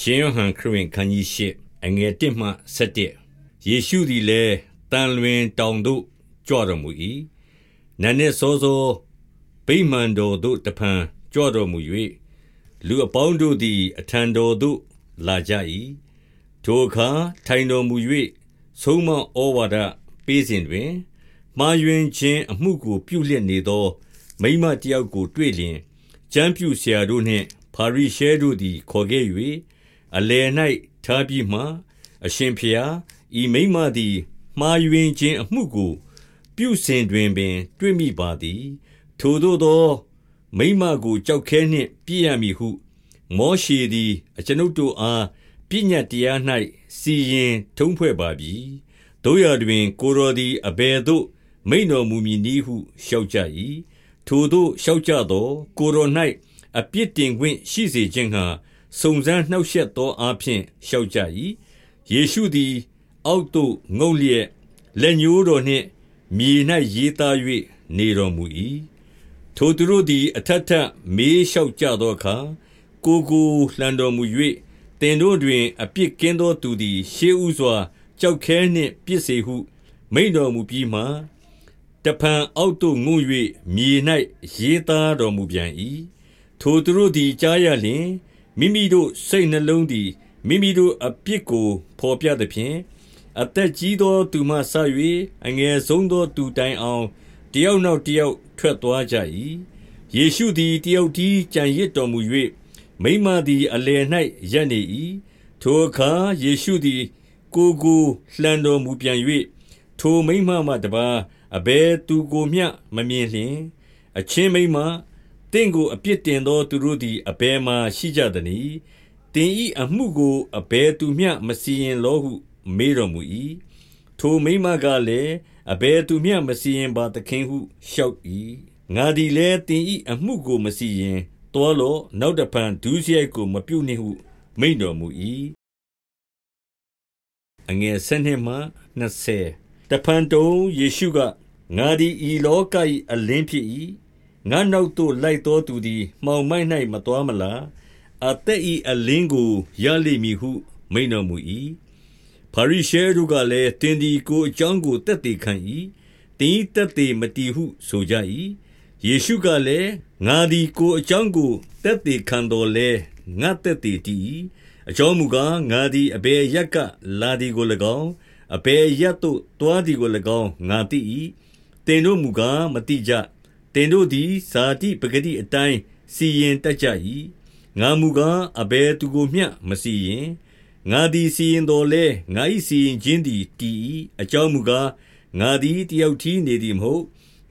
ရှင်ယောဟန်ခရစ်ဝင်ခန်းကြီး၈အငယ်1မှ7ယေရှုသည်လည်းတန်လွင်တောင်သို့ကြွတော်မူ၏နန်းနှင့်စောစောဗိမာန်တော်သို့တဖန်ကြွတော်မူ၍လူအပေါင်းတို့သည် အထံတော်သို့လာကြ၏ထိုအခါထိုင်တော်မူ၍ဆုံးမဩဝါဒပေးစဉ်တွင်မှားယွင်းခြင်းအမှုကိုပြုလျက်နေသော မိမတယောက်ကိုတွေ့လျင်ကျမ်းပြူဆရာတို့နှင့်ဖာရိရှဲတို့သည်ခေါ်ခဲ့၍ အလယ်၌ထားပြီးမှ အရှင်ဖျားဤမိမသည်မှားယွင်းခြင်းအမှုကို ပြုစဉ်တွင်ပင် တွေ့မိပါသည် ထိုသို့သော မိမကိုကြောက်ခဲနှင့်ပြည့်ရမည်ဟု မောရှေသည် အကျွန်ုပ်တို့အားပညတ်တရား၌စီရင်ထုံးဖွဲ့ပါပြီတို့ရတွင် ကိုတော်သည်အဘယ်သို့ မိန်တော်မူမည်နည်းဟုလျှောက်ကြ၏ထိုသို့လျှောက်ကြသော ကိုတော်၌အပြစ်တင်ခွင့်ရှိစေခြင်းဟာ စုံစမ်းနှောက်ယှက်သောအားဖြင့်လျှောက်ကြ၏ယေရှုသည် အောက်သို့ငုံလျက်လက်ညှိုးတော်နှင့်မြေ၌ရေးသား၍နေတော်မူ၏ထိုသူတို့သည် အထက်ထမေးလျှောက်ကြသောအခါကိုကိုလှန်တော်မူ၍တင်တို့တွင် အပြစ်ကင်းသောသူသည် ရှေးဥစွာကြောက်ခဲနှင့်ပြစ်စေဟု မိန်တော်မူပြီးမှတဖန်အောက်သို့ငုံ၍မြေ၌ရေးသားတော်မူပြန်၏ထိုသူတို့သည်ကြားရလျင် မိမိတို့စိတ်နှလုံးသည် မိမိတို့အပြစ်ကိုဖော်ပြသဖြင့်အသက်ကြီးသောသူမှဆ၍အငယ်ဆုံးသောသူတိုင်အောင်တယောက်နောက်တယောက်ထွက်သွားကြ၏ယေရှုသည်တယောက်တည်းကြံရစ်တော်မူ၍မိမသည်အလယ်၌ရပ်နေ၏ထိုအခါယေရှုသည် ကိုကိုလှန်တော်မူပြန်၍ထိုမိမမှတပါအဘယ်သူကိုမျှမမြင်လျင် အချင်းမိမ တင့်ကို အပြစ်တင်သော သူတို့သည် အဘယ်မှရှိကြသနည်းတင်ဤအမှုကို အဘယ်သူမျှ မစီရင်လောဟု မေးတော်မူ၏ထိုမိမကလည်း အဘယ်သူမျှ မစီရင်ပါသခင်ဟု လျှောက်၏ငါသည်လည်းတင်ဤအမှုကို မစီရင်တော်လောနောက်တဖန် ဒုစရိုက်ကို မပြုနှင့်ဟု မိန်တော်မူ၏အငယ်၁၂မှ20တဖန်တုံ ယေရှုက ငါသည် ဤလောက၏အလင်းဖြစ်၏ ငါနောက်သို့လိုက်သောသူသည် မှောင်မိုက်၌မသွားမလားအသက်၏အလင်းကို ရလိမ့်မည်ဟု မိန်တော်မူ၏ဖာရိရှဲတို့ကလည်းတင်ဒီကိုအကြောင်းကိုတက်တည်ခံ၏တင်းတက်တည်မတည်ဟု ဆိုကြ၏ယေရှုကလည်း ငါသည် ကိုအကြောင်းကိုတက်တည်ခံတော်လဲငါတက်တည်တည် အကြောင်းမူကား ငါသည် အဘယ်ရက်က လာသည်ကို၎င်း အဘယ်ရက်သို့တွားသည်ကို၎င်း ငါသိ၏တင်တို့မူကား မသိကြ တင်တို့သည်ဇာတိပဂတိအတိုင်းစီရင်တတ်ကြ၏ငါမူကားအဘယ်သူကိုမျှမစီရင်ငါသည်စီရင်တော်လဲငါ၏စီရင်ခြင်းသည်တည်၏အကြောင်းမူကားငါသည်တယောက်တည်းနေသည်မဟုတ်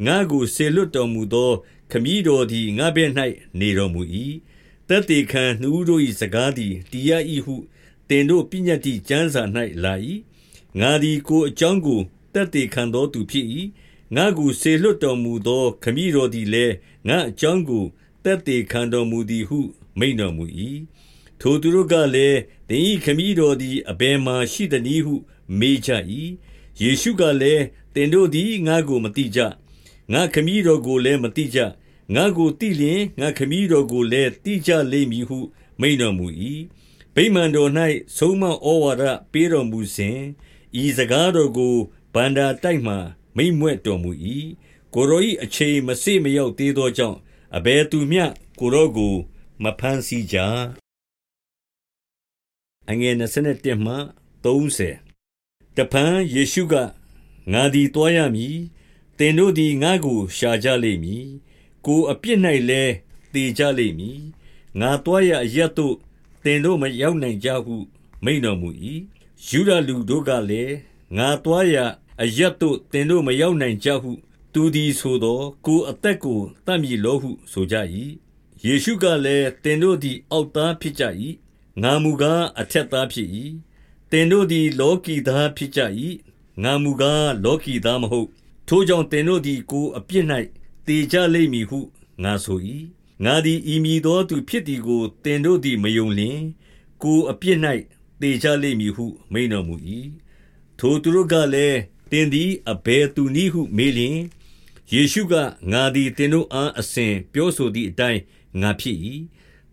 ငါကိုဆေလွတ်တော်မူသော ခမည်းတော်သည်ငါဘက်၌နေတော်မူ၏တက်တေခံနှူးတို့၏စကားသည်တရား၏ဟုတင်တို့ပညတ်တိကျမ်းစာ၌လာ၏ငါသည်ကိုအကြောင်းကိုတက်တေခံသောသူဖြစ်၏ ငါကိုဆေလွတ်တော်မူသော ခမည်းတော်သည်လည်း ငါအကြောင်းကိုတက်တေခံတော်မူသည်ဟု မိန်တော်မူ၏ထိုသူတို့ကလည်း သင်၏ခမည်းတော်သည် အဘယ်မှရှိသနည်းဟု မေးကြ၏ယေရှုကလည်း သင်တို့သည် ငါကိုမသိကြ ငါခမည်းတော်ကိုလည်း မသိကြ ငါကိုသိလျင် ငါခမည်းတော်ကိုလည်း သိကြလိမ့်မည်ဟု မိန်တော်မူ၏ဗိမာန်တော်၌ဆုံးမဩဝါဒပေးတော်မူစဉ် ဤစကားတော်ကိုဗန္ဒာတိုက်မှ မိမ့်မွဲ့တော်မူ၏ကိုရော၏အချိန်မစေ့မရောက်သေးသောကြောင့်အဘယ်သူမျှကိုရောကို မဖမ်းဆီးကြအငယ်27မှ30တပန်ယေရှုကငါသည်တွားရမည်သင်တို့သည်ငါကိုရှာကြလိမ့်မည်ကိုအပြစ်၌လည်းတည်ကြလိမ့်မည်ငါတွားရအရက်တို့သင်တို့မရောက်နိုင်ကြဟု မိန်တော်မူ၏ယူဒလူတို့ကလည်းငါတွားရ အရက်တို့သင်တို့မရောက်နိုင်ကြဟု သူသည်ဆိုသောကိုအသက်ကိုတတ်မည်လောဟုဆိုကြ၏ယေရှုကလည်းတင်တို့သည် အောက်သားဖြစ်ကြ၏ငါမူကားအထက်သားဖြစ်၏တင်တို့သည် လောကီသားဖြစ်ကြ၏ငါမူကားလောကီသားမဟုတ်ထိုကြောင့်တင်တို့သည်ကိုအပြစ်၌တည်ကြလိမ့်မည်ဟုငါဆို၏ငါသည်ဤမည်သောသူဖြစ်သည်ကိုတင်တို့သည်မယုံလျင်ကိုအပြစ်၌တည်ကြလိမ့်မည်ဟုမိန်တော်မူ၏ထိုသူတို့ကလည်း သင်သည်အဘယ်သူနည်းဟုမေးလျှင်ယေရှုကငါသည်သင်တို့အားအစဉ်ပြောဆိုသည်အတိုင်းငါဖြစ်၏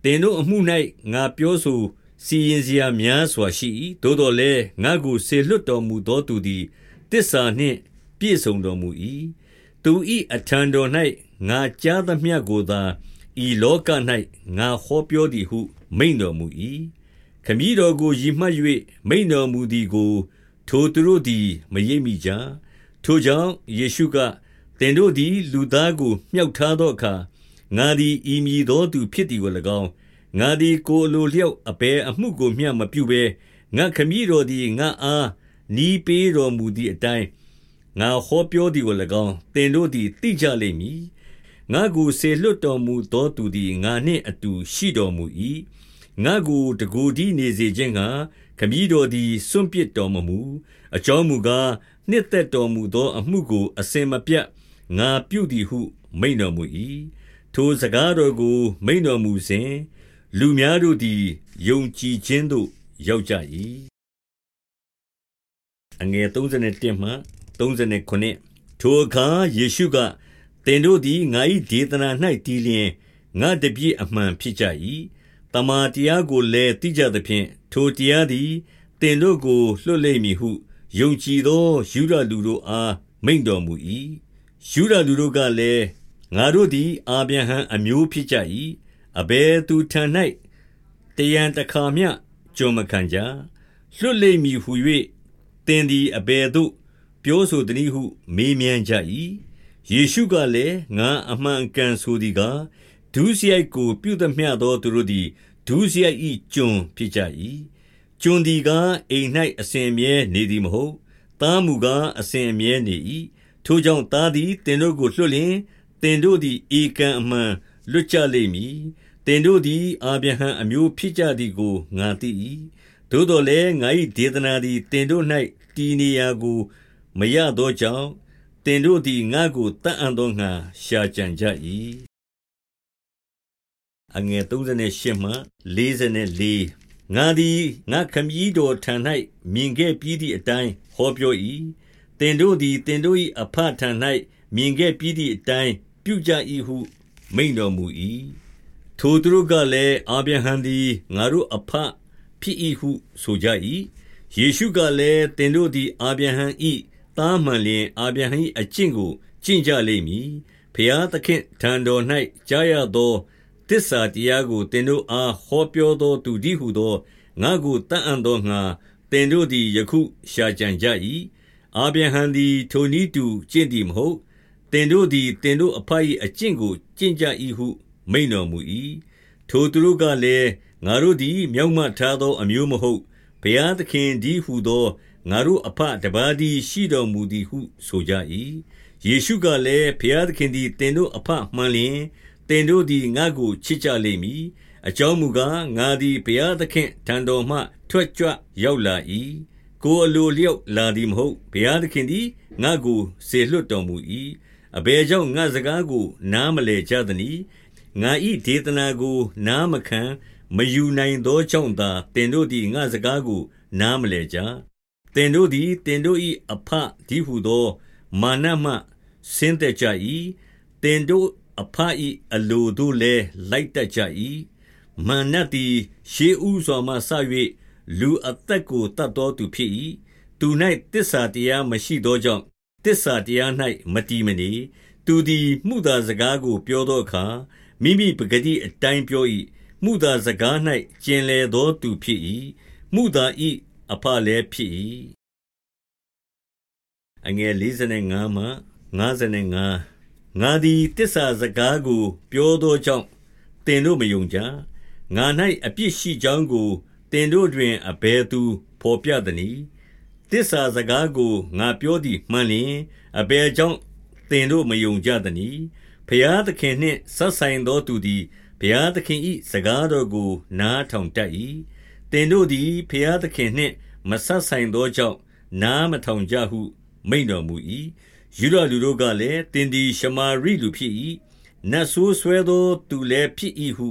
သင်တို့အမှု၌ငါပြောဆိုစီရင်စရာများစွာရှိ၏သို့တော်လည်းငါကိုဆေလွတ်တော်မူသောသူသည်တစ္ဆာနှင့်ပြည့်စုံတော်မူ၏သူ၏အထံတော်၌ငါကြားသမျှကိုသာဤလောက၌ငါဟောပြောသည်ဟု မိန်တော်မူ၏ခမည်းတော်ကိုယီမှတ်၍မိန်တော်မူသည်ကို ထိုသူတို့သည် မရိပ်မိကြထိုကြောင့်ယေရှုကသင်တို့သည် လူသားကိုမြှောက်ထားသောအခါငါသည်ဤမည်သောသူဖြစ်သည်ကို၎င်းငါသည်ကိုအလိုလျောက်အဘယ်အမှုကိုမျှမပြုဘဲငါခမည်းတော်သည်ငါအားနီးပေးတော်မူသည့်အတိုင်းငါဟောပြောသည်ကို၎င်းသင်တို့သည်သိကြလိမ့်မည်ငါကိုဆေလွတ်တော်မူသောသူသည်ငါနှင့်အတူရှိတော်မူ၏ငါကိုတကူဒီနေစေခြင်းက ခမည်းတော်သည်စွန့်ပစ်တော်မမူအကြောင်းမူကားနှစ်သက်တော်မူသောအမှုကို အစင်မပြတ်ငါပြုသည်ဟု မိန်တော်မူ၏ထိုစကားတော်ကို မိန်တော်မူစဉ်လူများတို့သည်ယုံကြည်ခြင်းသို့ရောက်ကြ၏အငယ်31မှ39ထိုအခါယေရှုကသင်တို့သည်ငါ၏ဒေသနာ၌တည်လျင်ငါတပြည့်အမှန်ဖြစ်ကြ၏ တမာတရားကိုလည်းသိကြသဖြင့်ထိုတရားသည်သင်တို့ကိုလွှတ်လိမ့်မည်ဟုယုံကြည်သောယူရလူတို့အားမိန့်တော်မူ၏ယူရလူတို့ကလည်းငါတို့သည်အာဗြဟံအမျိုးဖြစ်ကြ၏အဘယ်သူထံ၌တယံတခါမျှကြုံမခံကြလွတ်လိမ့်မည်ဟု၍သင်သည်အဘယ်သို့ပြောဆိုသည်ဟု မေးမြန်းကြ၏ယေရှုကလည်းငါအမှန်ကန်ဆိုသည်ကား ဒုစရိုက်ကို ပြုသမျှသောသူတို့သည်ဒုစရိုက်၏ကျွန်ဖြစ်ကြ၏ကျွန်သည်ကားအိမ်၌အစဉ်အမြဲနေသည်မဟုတ်သားမူကားအစဉ်အမြဲနေ၏ထိုကြောင့်သားသည်တင်တို့ကိုလွှတ်လျင်တင်တို့သည်ဧကံအမှန်လွတ်ကြလိမ့်မည်တင်တို့သည်အာဗြဟံအမျိုးဖြစ်ကြသည်ကိုငါသိ၏သို့တော်လည်းငါ၏ဒေသနာသည်တင်တို့၌တည်နေရာကိုမရသောကြောင့်တင်တို့သည်ငါကိုတတ်အံ့သောငါရှာကြံကြ၏ အငယ်38မှ44ငါသည်ငါခမည်းတော်ထံ၌မြင်ခဲ့ပြီးသည့်အတိုင်းဟောပြော၏တင်တို့သည်တင်တို့၏အဖထံ၌မြင်ခဲ့ပြီးသည့်အတိုင်းပြုကြ၏ဟုမိန်တော်မူ၏ထိုသူတို့ကလည်းအာဗြဟံသည်ငါတို့အဖဖြစ်၏ဟုဆိုကြ၏ယေရှုကလည်းတင်တို့သည်အာဗြဟံ၏သားမှန်လျင်အာဗြဟံ၏အကျင့်ကိုကျင့်ကြလိမ့်မည်ဖျားသခင်ထံတော်၌ကြားရသော တစ္ဆာတရားကိုတင်တို့အားဟောပြောသောသူဒီဟုသောငါကိုတန်အံ့သောငါတင်တို့သည်ယခုရှာကြံကြ၏အာဗြဟံသည်ထိုနည်းတူကျင့်သည်မဟုတ်တင်တို့သည်တင်တို့အဖ၏အကျင့်ကိုကျင့်ကြ၏ဟုမိန်တော်မူ၏ထိုသူတို့ကလည်းငါတို့သည်မြောက်မှထားသောအမျိုးမဟုတ်ဘုရားသခင်ဒီဟုသောငါတို့အဖတပါးသည်ရှိတော်မူသည်ဟုဆိုကြ၏ယေရှုကလည်းဘုရားသခင်သည်တင်တို့အဖမှန်လျင် တင်တို့သည်ငါကိုချစ်ကြလိမ့်မည်အကြောင်းမူကားငါသည်ဘုရားသခင်ထံတော်မှထွက်ကြွရောက်လာ၏ကိုအလိုလျောက်လာသည်မဟုတ်ဘုရားသခင်သည်ငါကိုစေလွတ်တော်မူ၏အဘယ်ကြောင့်ငါစကားကို နားမလဲကြသနည်းငါ၏ဒေသနာကို နားမခံမယူနိုင်သောကြောင့်သာတင်တို့သည်ငါစကားကို နားမလဲကြတင်တို့သည်တင်တို့၏အဖဒီဟုသော မာနမှဆင်းသက်ကြ၏တင်တို့ အဖ၏အလိုတို့လည်းလိုက်တတ်ကြ၏မာနသည်ရှေးဥစွာမှဆ၍လူအသက်ကိုတတ်တော်သူဖြစ်၏သူ၌တစ္ဆာတရားမရှိသောကြောင့်တစ္ဆာတရား၌မတည်မနေသူသည်မှုသာစကားကို ပြောသောအခါမိမိပဂတိအတိုင်းပြော၏မှုသာစကား၌ကျင်လေသောသူဖြစ်၏မှုသာ၏အဖလည်းဖြစ်၏အငယ်45မှ55 ငါသည်တစ္ဆာစကားကို ပြောသောကြောင့်သင်တို့မယုံကြငါ၌အပြစ်ရှိကြောင်းကိုသင်တို့တွင်အဘယ်သူဘော်ပြသနည်းတစ္ဆာစကားကိုငါပြောသည်မှန်လျင်အဘယ်ကြောင့်သင်တို့မယုံကြသနည်းဖျားသခင်နှင့်ဆက်ဆိုင်သောသူသည်ဘုရားသခင်၏စကားတော်ကို နားထောင်တတ်၏တင်တို့သည်ဘုရားသခင်နှင့်မဆက်ဆိုင်သောကြောင့်နားမထောင်ကြဟု မိန့်တော်မူ၏ ယူရလူတို့ကလည်းတင်သည်ရှမာရိလူဖြစ်၏နတ်ဆိုးဆွဲသောသူလည်းဖြစ်၏ဟု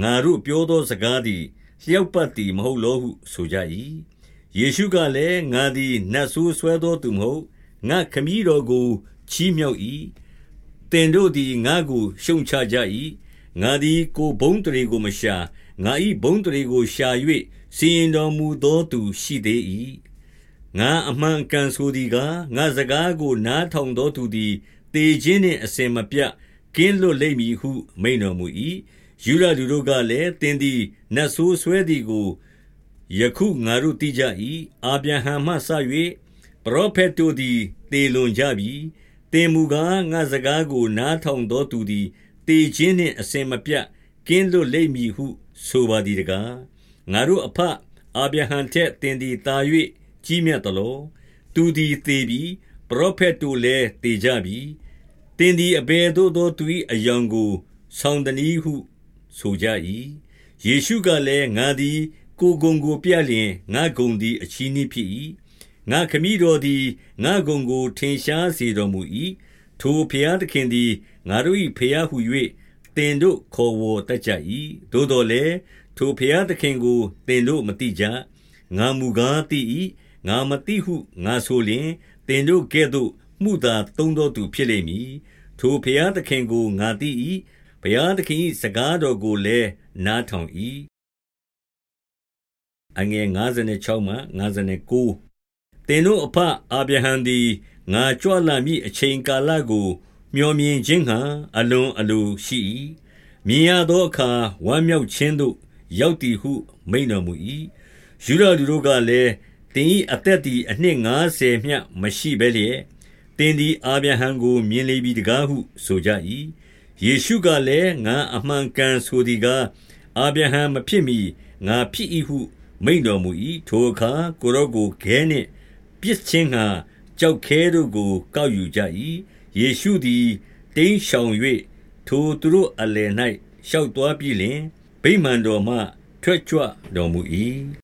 ငါတို့ပြောသောစကားသည်လျောက်ပတ်သည်မဟုတ်လောဟုဆိုကြ၏ယေရှုကလည်းငါသည်နတ်ဆိုးဆွဲသောသူမဟုတ်ငါခမည်းတော်ကိုချီးမြှောက်၏တင်တို့သည်ငါကိုရှုံချကြ၏ငါသည်ကိုဘုံတရေကိုမရှာငါ၏ဘုန်းအသရေကိုရှာ၍စီရင်တော်မူသောသူရှိသေး၏။ ငါအမှန်အကန်ဆိုသည်ကား၊ငါ့စကားကိုနားထောင်သောသူသည်သေခြင်းနှင့်အစဉ်မပြတ်ကင်းလွတ်လိမ့်မည်ဟုမိန့်တော်မူ၏။ယုဒလူတို့ကလည်း၊သင်သည်နတ်ဆိုးစွဲသည်ကိုယခုငါတို့သိကြ၏။အာဗြဟံမှစ၍ပရောဖက်တို့သည်သေလွန်ကြပြီ။သင်မူကား၊ငါ့စကားကိုနားထောင်သောသူသည်သေခြင်းနှင့်အစဉ်မပြတ်ကင်းလွတ်လိမ့်မည်ဟု ဆိုပါသည်တကား။ငါတို့အဘအာဗြဟံထက်သင်သည်သာ၍ ကြီးမြတ်သလော။သူသည်သေပြီ။ပရောဖက်တို့လည်းသေကြပြီ။သင်သည်အဘယ်သို့သောသူ၏အယောင်ကိုဆောင်သနည်းဟု ဆိုကြ၏။ယေရှုကလည်း၊ငါသည်ကိုယ်ဂုဏ်ကိုပြလျှင်ငါ့ဂုဏ်သည်အချည်းနှီးဖြစ်၏။ငါ့ခမည်းတော်သည်ငါ့ဂုဏ်ကို ထင်ရှားစေတော်မူ၏။ထိုဘုရားသခင်သည်ငါတို့၏ဘုရားဟူ၍သင်တို့ခေါ်ဝေါ်တတ်ကြ၏။သို့သော်လည်း၊ထိုဘုရားသခင်ကိုသင်တို့မသိကြ။ငါမူကားသိ၏။ ငါမသိဟုငါဆိုလျှင်၊သင်တို့ကဲ့သို့မုသာသုံးသောသူဖြစ်လိမ့်မည်။ထိုဘုရားသခင်ကိုငါသိ၏။ဘုရားသခင်၏စကားတော်ကိုလည်းနားထောင်၏။သင်တို့အဘအာဗြဟံသည်ငါကြွလာမည့်အချိန်ကာလကိုမြော်မြင်ခြင်းငှါအလွန်အလိုရှိ၏။မြင်ရသောအခါဝမ်းမြောက်ခြင်းသို့ရောက်သည်ဟု မိန့်တော်မူ၏။ယုဒလူတို့ကလည်း၊ သင်၏အသက်သည်အနှစ်ငါးဆယ်မျှမရှိဘဲလျက်သင်သည်အာဗြဟံကို မြင်လေပြီတကားဟု ဆိုကြ၏။ယေရှုကလည်း၊ငါအမှန်အကန်ဆိုသည်ကား၊အာဗြဟံမဖြစ်မှီငါဖြစ်၏ဟုမိန့်တော်မူ၏။ထိုအခါကိုယ်တော်ကိုခဲနှင့်ပစ်ခြင်းငှါကျောက်ခဲတို့ကိုကောက်ယူကြ၏။ယေရှုသည်တိမ်းရှောင်၍ထိုသူတို့အလယ်၌ရှောက်သွားပြီးလျှင်၊ဗိမာန်တော်မှထွက်ကြွတော်မူ၏။